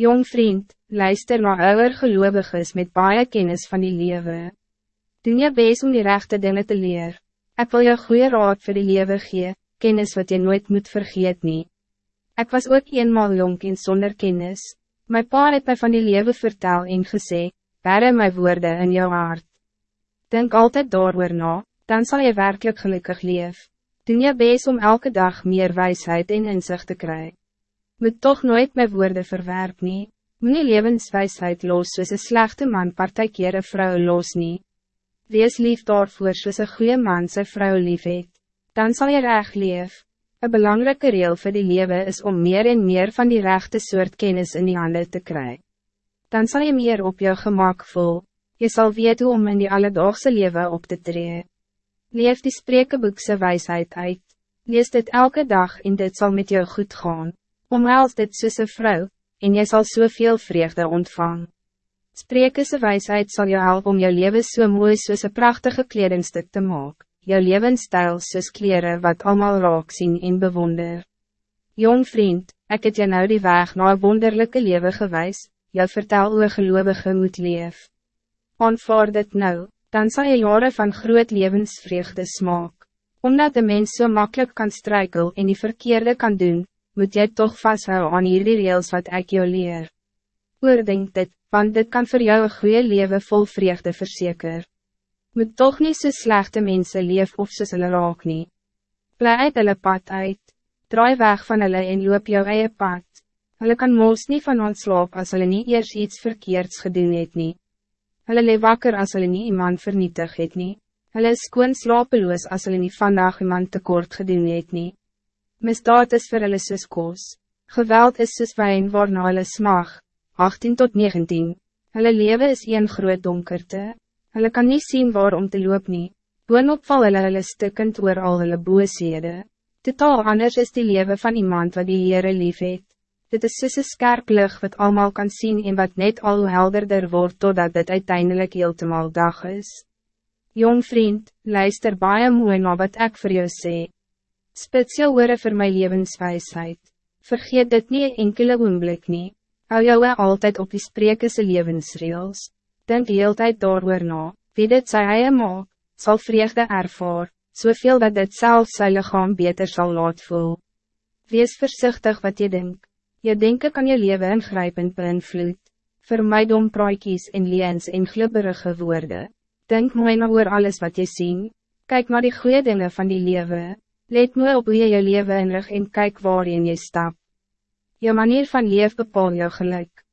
Jong vriend, luister na ouwer geloviges met baie kennis van die lewe. Doen je best om die rechte dingen te leer. Ik wil je goede raad voor die lewe gee, kennis wat je nooit moet vergeet nie. Ik was ook eenmaal jong en zonder kennis. My pa het my van die lewe vertel en gesê, Bere my woorden in jou hart. Denk altijd daar na, dan zal je werkelijk gelukkig leef. Doen je best om elke dag meer wijsheid en inzicht te krijgen. Moet toch nooit mijn woorden verwerp nie. Moet nie levenswijsheid los soos een slechte man partijkeer een vrou los nie. Wees lief daarvoor soos een goede man sy vrou lief het. Dan zal je recht leef. Een belangrijke reel voor die leven is om meer en meer van die rechte soort kennis in die handen te krijgen. Dan zal je meer op jou gemak voel. Je zal weten om in die alledaagse leven op te treden. Leef die sprekenboekse wijsheid uit. Lees dit elke dag en dit zal met jou goed gaan. Omhels dit soos een vrou, en jy sal soveel vreugde ontvang. Spreekse wijsheid zal jou helpen om jou leven so mooi soos een prachtige kledingstuk te maken. Jou levensstijl soos kleren wat allemaal raak zien en bewonder. Jong vriend, ik het jou nou die weg naar een wonderlijke leven gewijs, jou vertel hoe gelovige moet leef. Aanvaard dit nou, dan zal je jaren van groot levensvreugde smaak. Omdat de mens zo so makkelijk kan strijkel en die verkeerde kan doen, moet jy toch vasthouden aan hierdie reels wat ik jou leer. Oordenk dit, want dit kan voor jou een goede leven vol vreugde verzekeren. Moet toch niet so slechte mensen leef of soos hulle raak nie. Bly uit hulle pad uit, draai weg van hulle en loop jou eie pad. Hulle kan moos niet van ons slaap as hulle nie eers iets verkeerds gedoen het nie. Hulle leef wakker as hulle nie iemand vernietig het nie. Hulle is skoon slapeloos as hulle nie vandag iemand tekort gedoen het nie. Misdaad is vir hulle soos kos. Geweld is soos wijn waarna hulle smag. 18 tot 19. Hulle leven is een groot donkerte. Hulle kan niet zien waarom te loop nie. Boonop val hulle hulle stikkend oor al hulle boosede. Totaal anders is die leven van iemand wat die Heere lief het. Dit is soos een skerp lucht wat allemaal kan zien en wat net al helderder wordt totdat dit uiteindelijk heeltemal dag is. Jong vriend, luister baie mooi na wat ik voor jou zeg. Jou oore vir my levenswijsheid. Vergeet dit nie enkele oomblik nie. Hou jou altijd op die sprekese levensreels. Denk die hele tijd daar na, wie dit sy eie maak, sal vreugde ervaar, soveel dat dit self sy lichaam beter zal laat voel. Wees voorzichtig wat je denkt. Je denken kan je leven ingrijpend beïnvloed. Vermijd om praatjes en liens en glibberige woorden. Denk mooi na oor alles wat je ziet. Kijk naar die goede dingen van die leven. Let mooi op hoe je je leven inrig en kijk waarin je stap. Je manier van leven bepaal jou geluk.